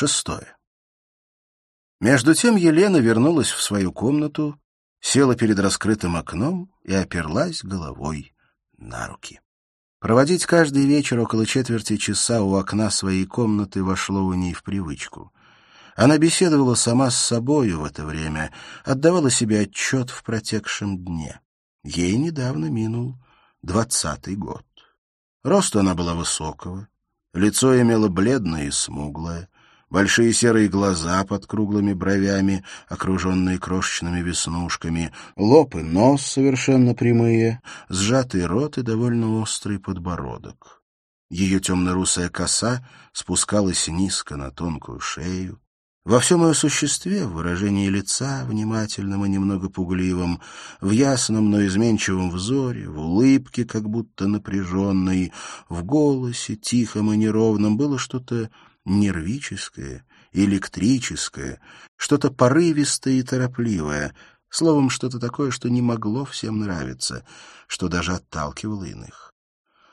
Шестое. Между тем Елена вернулась в свою комнату, села перед раскрытым окном и оперлась головой на руки. Проводить каждый вечер около четверти часа у окна своей комнаты вошло у ней в привычку. Она беседовала сама с собою в это время, отдавала себе отчет в протекшем дне. Ей недавно минул двадцатый год. Росту она была высокого, лицо имело бледное и смуглое, большие серые глаза под круглыми бровями, окруженные крошечными веснушками, лоб и нос совершенно прямые, сжатый рот и довольно острый подбородок. Ее темно-русая коса спускалась низко на тонкую шею. Во всем ее существе, в выражении лица, внимательном и немного пугливом, в ясном, но изменчивом взоре, в улыбке, как будто напряженной, в голосе, тихом и неровном, было что-то нервическое, электрическое, что-то порывистое и торопливое, словом, что-то такое, что не могло всем нравиться, что даже отталкивало иных.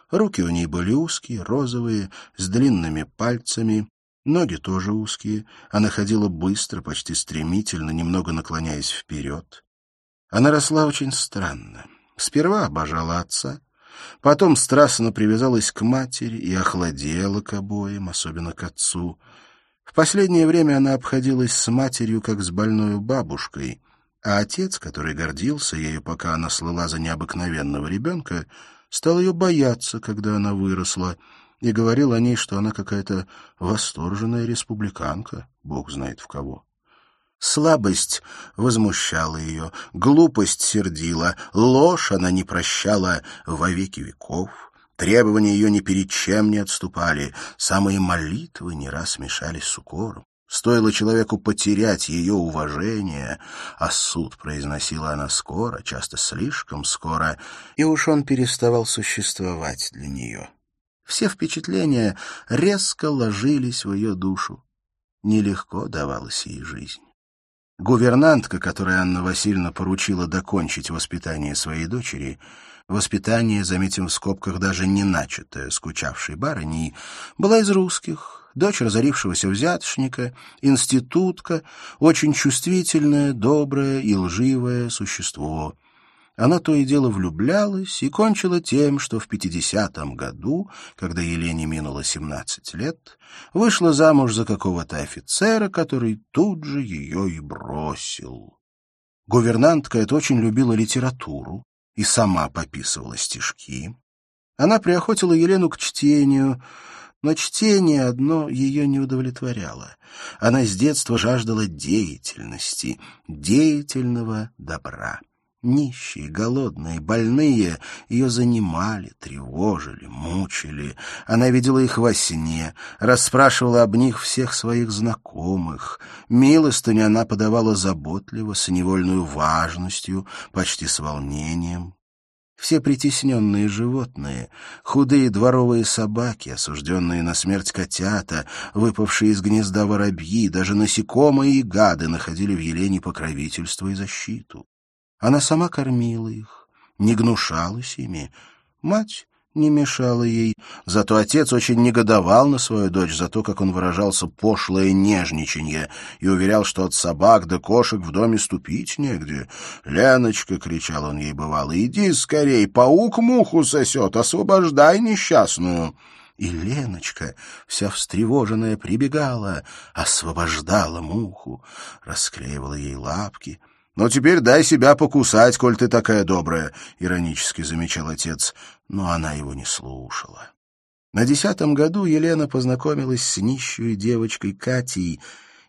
Руки у ней были узкие, розовые, с длинными пальцами, ноги тоже узкие, она ходила быстро, почти стремительно, немного наклоняясь вперед. Она росла очень странно. Сперва обожала отца, Потом страстно привязалась к матери и охладела к обоим, особенно к отцу. В последнее время она обходилась с матерью, как с больной бабушкой, а отец, который гордился ею, пока она слыла за необыкновенного ребенка, стал ее бояться, когда она выросла, и говорил о ней, что она какая-то восторженная республиканка, бог знает в кого. Слабость возмущала ее, глупость сердила, ложь она не прощала во веки веков. Требования ее ни перед чем не отступали, самые молитвы не раз мешались с укором. Стоило человеку потерять ее уважение, а суд произносила она скоро, часто слишком скоро, и уж он переставал существовать для нее. Все впечатления резко ложились в ее душу. Нелегко давалась ей жизнь. Гувернантка, которой Анна Васильевна поручила докончить воспитание своей дочери, воспитание, заметим в скобках, даже не начатое скучавшей барыней, была из русских, дочь разорившегося взяточника, институтка, очень чувствительное, доброе и лживое существо — она то и дело влюблялась и кончила тем, что в 50-м году, когда Елене минуло 17 лет, вышла замуж за какого-то офицера, который тут же ее и бросил. Гувернантка эта очень любила литературу и сама пописывала стишки. Она приохотила Елену к чтению, но чтение одно ее не удовлетворяло. Она с детства жаждала деятельности, деятельного добра. Нищие, голодные, больные ее занимали, тревожили, мучили. Она видела их во сне, расспрашивала об них всех своих знакомых. Милостыню она подавала заботливо, с невольной важностью, почти с волнением. Все притесненные животные, худые дворовые собаки, осужденные на смерть котята, выпавшие из гнезда воробьи, даже насекомые и гады находили в Елене покровительство и защиту. Она сама кормила их, не гнушалась ими. Мать не мешала ей. Зато отец очень негодовал на свою дочь за то, как он выражался пошлое нежничанье, и уверял, что от собак до кошек в доме ступить негде. «Леночка!» — кричал он ей бывало. «Иди скорей, паук муху сосет, освобождай несчастную!» И Леночка, вся встревоженная, прибегала, освобождала муху, расклеивала ей лапки — «Ну, теперь дай себя покусать, коль ты такая добрая», — иронически замечал отец, но она его не слушала. На десятом году Елена познакомилась с нищей девочкой Катей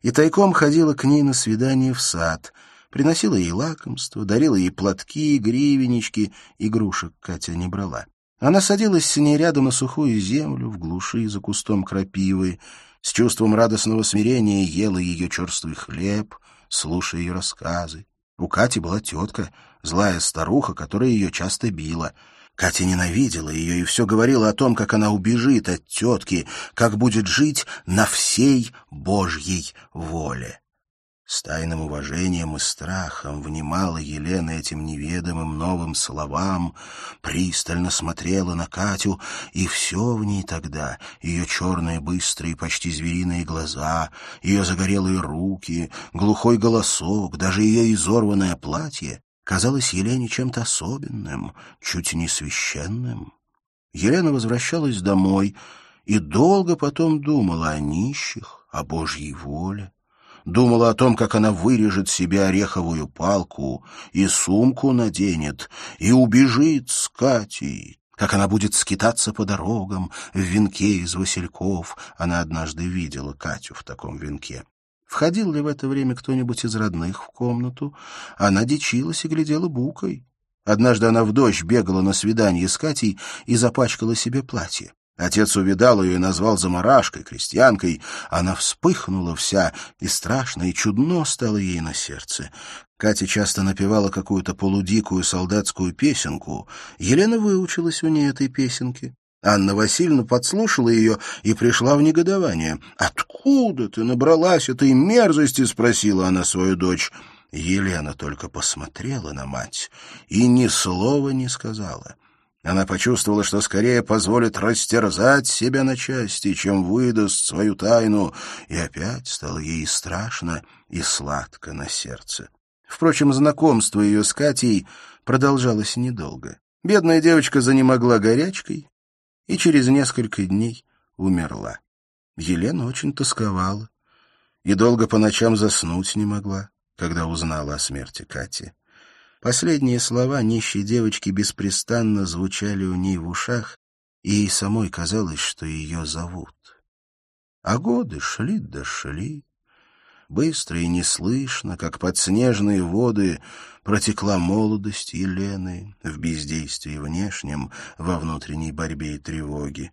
и тайком ходила к ней на свидание в сад, приносила ей лакомство, дарила ей платки, гривеннички, игрушек Катя не брала. Она садилась с ней рядом на сухую землю, в глуши за кустом крапивы, с чувством радостного смирения ела ее черствый хлеб, слушая ее рассказы. У Кати была тетка, злая старуха, которая ее часто била. Катя ненавидела ее и все говорила о том, как она убежит от тетки, как будет жить на всей Божьей воле. С тайным уважением и страхом внимала Елена этим неведомым новым словам, пристально смотрела на Катю, и все в ней тогда, ее черные быстрые, почти звериные глаза, ее загорелые руки, глухой голосок, даже ее изорванное платье, казалось Елене чем-то особенным, чуть не священным. Елена возвращалась домой и долго потом думала о нищих, о Божьей воле думала о том, как она вырежет себе ореховую палку и сумку наденет, и убежит с Катей, как она будет скитаться по дорогам в венке из васильков. Она однажды видела Катю в таком венке. Входил ли в это время кто-нибудь из родных в комнату? Она дичилась и глядела букой. Однажды она в дождь бегала на свидание с Катей и запачкала себе платье. Отец увидал ее и назвал заморашкой, крестьянкой. Она вспыхнула вся, и страшно, и чудно стало ей на сердце. Катя часто напевала какую-то полудикую солдатскую песенку. Елена выучилась у ней этой песенки. Анна Васильевна подслушала ее и пришла в негодование. «Откуда ты набралась этой мерзости?» — спросила она свою дочь. Елена только посмотрела на мать и ни слова не сказала. Она почувствовала, что скорее позволит растерзать себя на части, чем выдаст свою тайну, и опять стало ей страшно и сладко на сердце. Впрочем, знакомство ее с Катей продолжалось недолго. Бедная девочка занемогла горячкой и через несколько дней умерла. Елена очень тосковала и долго по ночам заснуть не могла, когда узнала о смерти Кати. Последние слова нищей девочки беспрестанно звучали у ней в ушах, и ей самой казалось, что ее зовут. А годы шли да шли. Быстро и неслышно, как под снежные воды, протекла молодость Елены в бездействии внешнем, во внутренней борьбе и тревоге.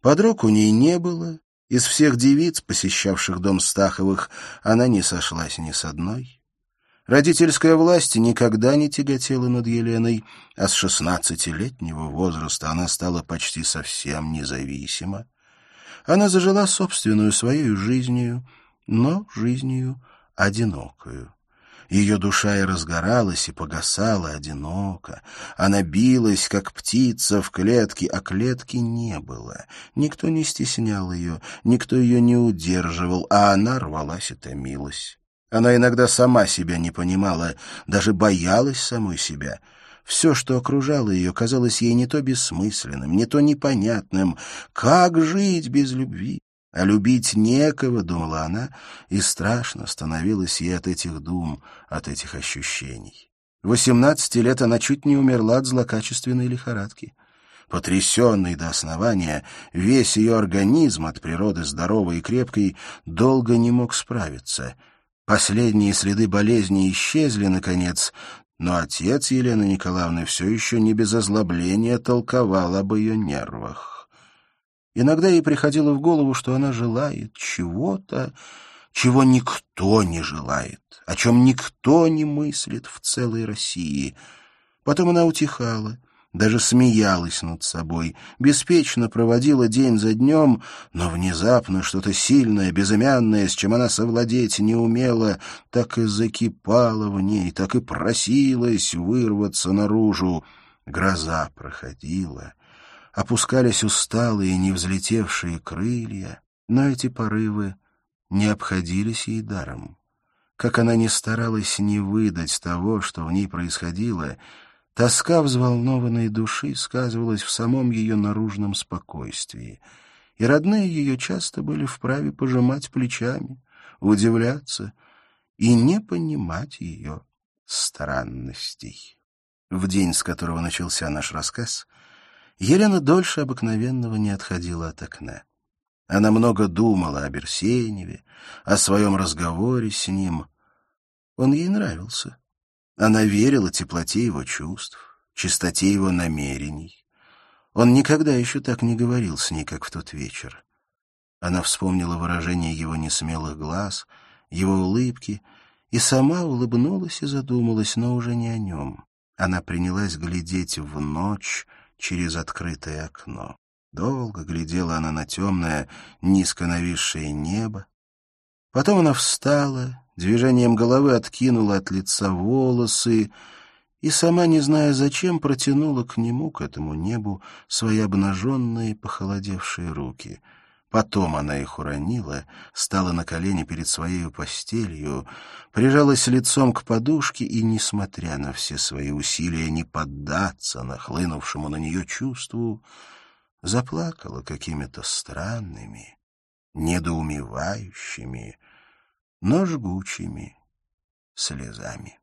Подруг у ней не было, из всех девиц, посещавших дом Стаховых, она не сошлась ни с одной. Родительская власть никогда не тяготела над Еленой, а с шестнадцатилетнего возраста она стала почти совсем независима. Она зажила собственную своей жизнью, но жизнью одинокую. Ее душа и разгоралась, и погасала одиноко. Она билась, как птица в клетке, а клетки не было. Никто не стеснял ее, никто ее не удерживал, а она рвалась и томилась. Она иногда сама себя не понимала, даже боялась самой себя. Все, что окружало ее, казалось ей не то бессмысленным, не то непонятным. Как жить без любви? А любить некого, думала она, и страшно становилось ей от этих дум, от этих ощущений. Восемнадцати лет она чуть не умерла от злокачественной лихорадки. Потрясенный до основания, весь ее организм, от природы здоровой и крепкой, долго не мог справиться — Последние следы болезни исчезли, наконец, но отец Елены Николаевны все еще не без озлобления толковал об ее нервах. Иногда ей приходило в голову, что она желает чего-то, чего никто не желает, о чем никто не мыслит в целой России. Потом она утихала — даже смеялась над собой, беспечно проводила день за днем, но внезапно что-то сильное, безымянное, с чем она совладеть не умела, так и закипало в ней, так и просилась вырваться наружу. Гроза проходила, опускались усталые, не взлетевшие крылья, но эти порывы не обходились ей даром. Как она не старалась не выдать того, что в ней происходило — Тоска взволнованной души сказывалась в самом ее наружном спокойствии, и родные ее часто были вправе пожимать плечами, удивляться и не понимать ее странностей. В день, с которого начался наш рассказ, Елена дольше обыкновенного не отходила от окна. Она много думала о Берсеневе, о своем разговоре с ним. Он ей нравился. Она верила теплоте его чувств, чистоте его намерений. Он никогда еще так не говорил с ней, как в тот вечер. Она вспомнила выражение его несмелых глаз, его улыбки, и сама улыбнулась и задумалась, но уже не о нем. Она принялась глядеть в ночь через открытое окно. Долго глядела она на темное, низко нависшее небо. Потом она встала движением головы откинула от лица волосы и, сама не зная зачем, протянула к нему, к этому небу, свои обнаженные, похолодевшие руки. Потом она их уронила, стала на колени перед своей постелью, прижалась лицом к подушке и, несмотря на все свои усилия не поддаться нахлынувшему на нее чувству, заплакала какими-то странными, недоумевающими, но жгучими слезами.